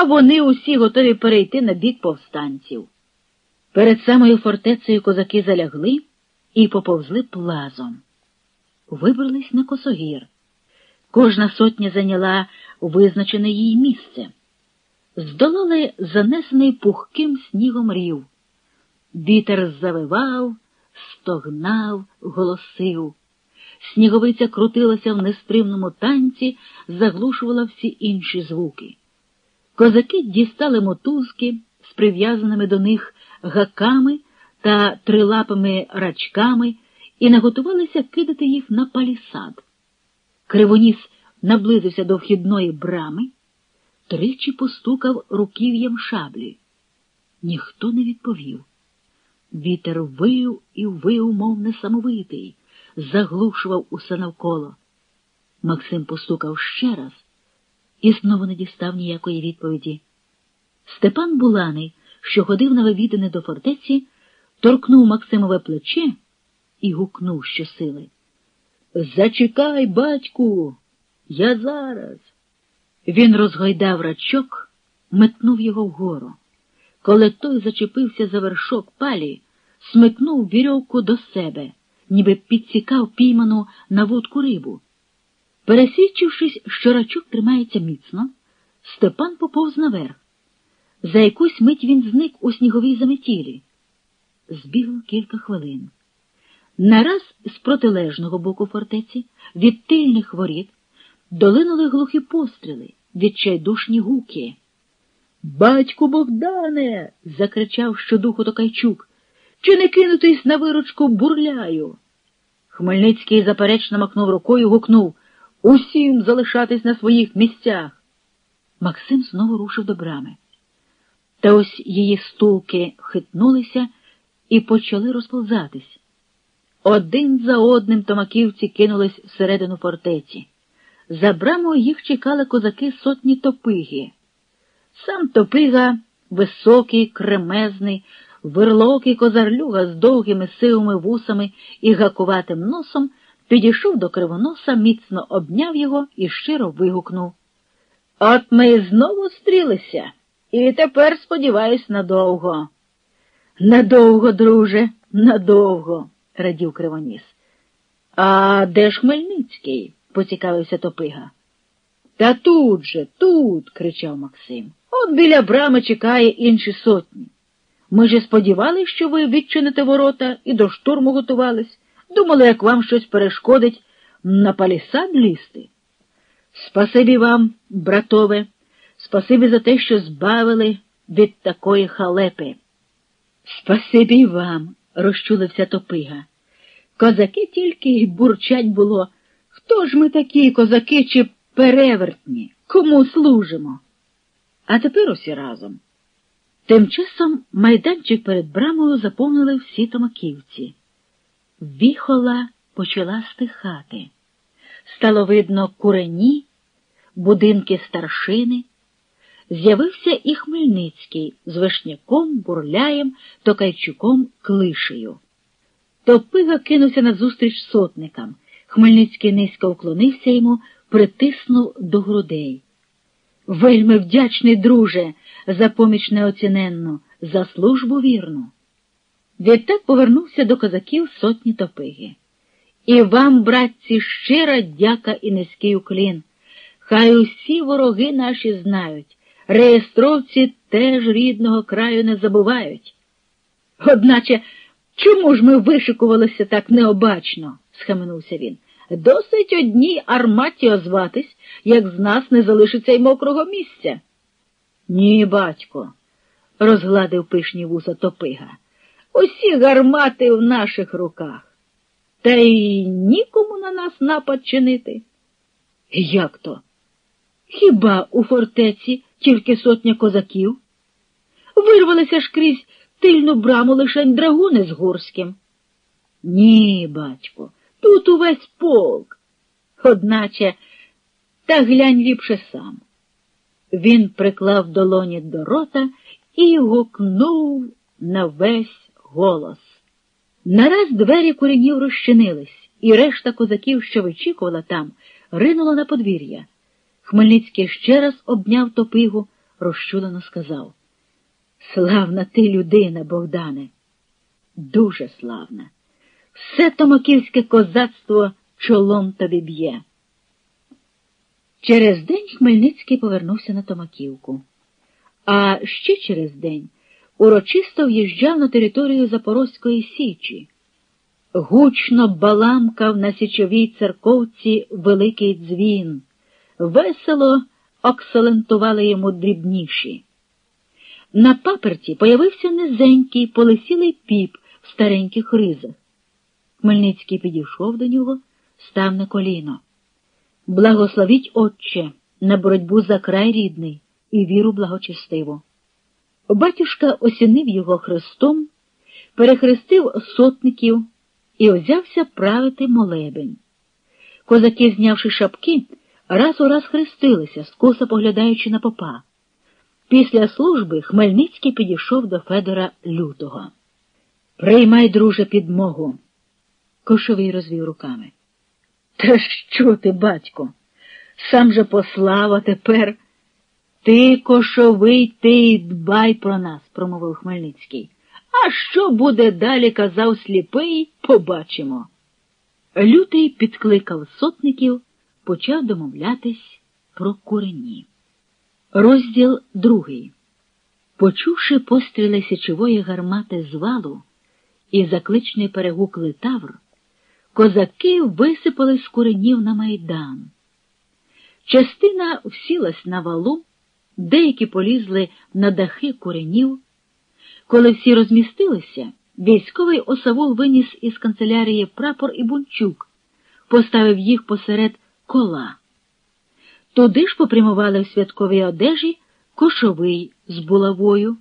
а вони усі готові перейти на бік повстанців. Перед самою фортецею козаки залягли і поповзли плазом. Вибрались на косогір. Кожна сотня зайняла визначене їй місце. Здолали занесений пухким снігом рів. Вітер завивав, стогнав, голосив. Сніговиця крутилася в нестримному танці, заглушувала всі інші звуки. Козаки дістали мотузки з прив'язаними до них гаками та трилапими рачками і наготувалися кидати їх на палісад. Кривоніс наблизився до вхідної брами, тричі постукав руків'ям шаблі. Ніхто не відповів. Вітер вив і вив, мов несамовитий, заглушував усе навколо. Максим постукав ще раз і знову не дістав ніякої відповіді. Степан Буланий, що ходив на вивідини до фортеці, торкнув Максимове плече і гукнув щосили. Зачекай, батьку, я зараз. Він розгойдав рачок, метнув його вгору. Коли той зачепився за вершок палі, смикнув вірьовку до себе, ніби підсікав пійману на вудку рибу. Пересвідчившись, що рачок тримається міцно, Степан поповз наверх. За якусь мить він зник у сніговій заметілі. Збігло кілька хвилин. Нараз з протилежного боку фортеці, від тильних воріт, долинули глухі постріли, відчайдушні гуки. Батьку Богдане. закричав щодуху Токайчук. Чи не кинутись на виручку бурляю? Хмельницький заперечно макнув рукою, гукнув Усім залишатись на своїх місцях. Максим знову рушив до брами. Та ось її стулки хитнулися і почали розповзатись. Один за одним томаківці кинулись всередину фортеці. За брамою їх чекали козаки сотні топиги. Сам топига, високий, кремезний, вирлокий козарлюга з довгими сивими вусами і гакуватим носом, підійшов до кривоноса, міцно обняв його і щиро вигукнув. От ми знову стрілися, і тепер, сподіваюсь, надовго. Надовго, друже, надовго радів Кривоніс. А де ж Хмельницький? поцікавився Топига. Та тут же, тут, кричав Максим. От біля брами чекає інші сотні. Ми ж сподівались, що ви відчините ворота і до штурму готувались. Думали, як вам щось перешкодить на палісад лізти. Спасибі вам, братове, спасибі за те, що збавили від такої халепи. Спасибі вам, розчулився Топига. Козаки тільки й бурчать було. Хто ж ми такі козаки чи перевертні? Кому служимо? А тепер усі разом. Тим часом майданчик перед брамою заповнили всі томаківці. Віхола почала стихати. Стало видно курені, будинки старшини. З'явився і Хмельницький з Вишняком, Бурляєм, Токайчуком, Клишею. Топига кинувся назустріч сотникам. Хмельницький низько вклонився йому, притиснув до грудей. Вельми вдячний, друже, за поміч неоціненну, за службу вірну. Відтак повернувся до козаків сотні топиги. І вам, братці, щира дяка і низький уклін. Хай усі вороги наші знають, реєстровці теж рідного краю не забувають. Одначе Чому ж ми вишикувалися так необачно? схаменувся він. Досить одній арматі озватись, як з нас не залишиться й мокрого місця. Ні, батько, розгладив пишні вуса топига. Усі гармати в наших руках. Та й нікому на нас напад чинити. Як то? Хіба у фортеці тільки сотня козаків? Вирвалися ж крізь тильну браму лишень драгуни з Гурським. Ні, батько, тут увесь полк. Одначе, та глянь ліпше сам. Він приклав долоні до рота і гукнув на весь голос. Нараз двері куренів розчинились, і решта козаків, що вичікувала там, ринула на подвір'я. Хмельницький ще раз обняв топигу, розчулено сказав Славна ти людина, Богдане, дуже славна. Все томаківське козацтво чолом тобі б'є. Через день Хмельницький повернувся на Томаківку, а ще через день урочисто в'їжджав на територію Запорозької Січі. Гучно баламкав на січовій церковці великий дзвін, весело оксалентували йому дрібніші. На паперті появився низенький, полисілий піп в стареньких ризах. Хмельницький підійшов до нього, став на коліно. Благословіть, Отче, на боротьбу за край рідний і віру благочестиву. Батюшка осінив його хрестом, перехрестив сотників і озявся правити молебень. Козаки, знявши шапки, раз у раз хрестилися, скоса поглядаючи на попа. Після служби Хмельницький підійшов до Федора Лютого. Приймай, друже, підмогу. Кошовий розвів руками. Та що ти, батько? Сам же послав, а тепер. Ти, кошовий, ти дбай про нас, промовив Хмельницький. А що буде далі, казав сліпий, побачимо. Лютий підкликав сотників, почав домовлятись про курені. Розділ другий. Почувши постріли січової гармати з валу і закличний перегук литавр, козаки висипали з куренів на майдан. Частина всілась на валу, деякі полізли на дахи куренів. Коли всі розмістилися, військовий осавул виніс із канцелярії прапор і бунчук, поставив їх посеред кола. Туди ж попрямували в святковій одежі кошовий з булавою.